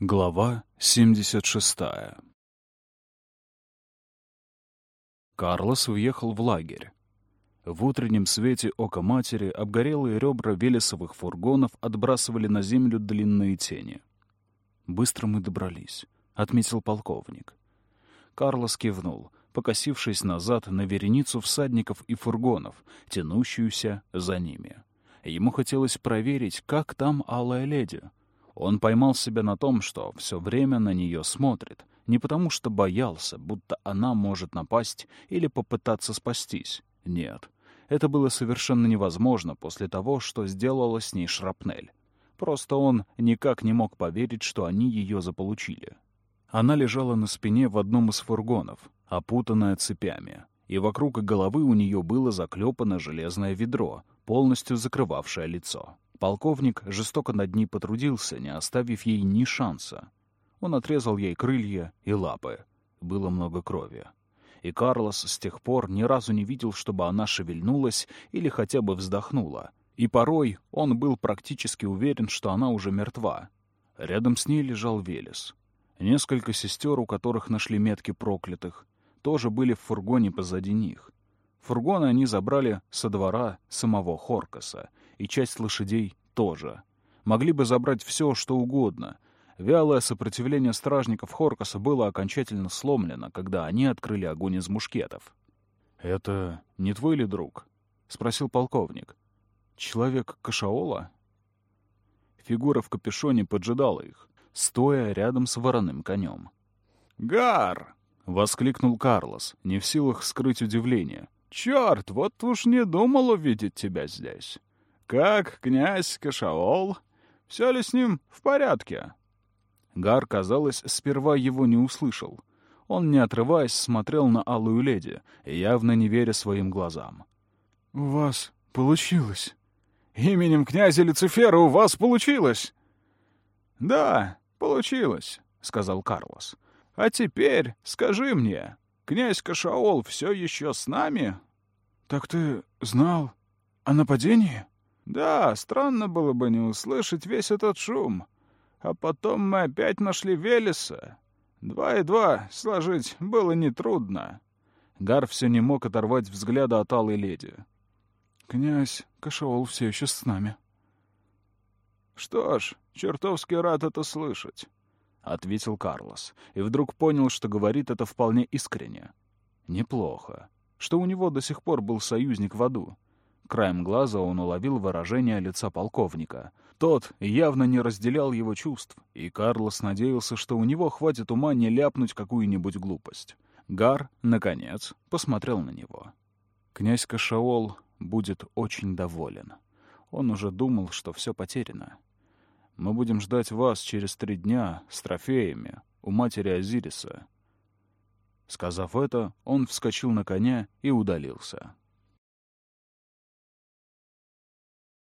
Глава 76 Карлос въехал в лагерь. В утреннем свете ока матери обгорелые ребра велесовых фургонов отбрасывали на землю длинные тени. «Быстро мы добрались», — отметил полковник. Карлос кивнул, покосившись назад на вереницу всадников и фургонов, тянущуюся за ними. Ему хотелось проверить, как там алая леди — он поймал себя на том, что все время на нее смотрит, не потому что боялся, будто она может напасть или попытаться спастись. Нет, это было совершенно невозможно после того, что сделала с ней шрапнель. Просто он никак не мог поверить, что они ее заполучили. Она лежала на спине в одном из фургонов, опутанная цепями, и вокруг головы у нее было заклепано железное ведро, полностью закрывавшее лицо. Полковник жестоко над ней потрудился, не оставив ей ни шанса. Он отрезал ей крылья и лапы. Было много крови. И Карлос с тех пор ни разу не видел, чтобы она шевельнулась или хотя бы вздохнула. И порой он был практически уверен, что она уже мертва. Рядом с ней лежал Велес. Несколько сестер, у которых нашли метки проклятых, тоже были в фургоне позади них. Фургоны они забрали со двора самого Хоркаса — и часть лошадей тоже. Могли бы забрать все, что угодно. Вялое сопротивление стражников Хоркаса было окончательно сломлено, когда они открыли огонь из мушкетов. «Это не твой ли друг?» — спросил полковник. «Человек Кашаола?» Фигура в капюшоне поджидала их, стоя рядом с вороным конем. «Гар!» — воскликнул Карлос, не в силах скрыть удивление. «Черт, вот уж не думал увидеть тебя здесь!» «Как князь Кашаол? Все ли с ним в порядке?» Гар, казалось, сперва его не услышал. Он, не отрываясь, смотрел на алую леди, явно не веря своим глазам. «У вас получилось. Именем князя Люцифера у вас получилось!» «Да, получилось», — сказал Карлос. «А теперь скажи мне, князь Кашаол все еще с нами?» «Так ты знал о нападении?» Да, странно было бы не услышать весь этот шум. А потом мы опять нашли Велеса. Два и два сложить было нетрудно. Гар все не мог оторвать взгляда от алой леди. «Князь Кашаол все еще с нами». «Что ж, чертовски рад это слышать», — ответил Карлос, и вдруг понял, что говорит это вполне искренне. Неплохо, что у него до сих пор был союзник в аду. Краем глаза он уловил выражение лица полковника. Тот явно не разделял его чувств, и Карлос надеялся, что у него хватит ума не ляпнуть какую-нибудь глупость. Гар, наконец, посмотрел на него. Князь Кашаол будет очень доволен. Он уже думал, что все потеряно. Мы будем ждать вас через три дня с трофеями у матери Азириса. Сказав это, он вскочил на коня и удалился.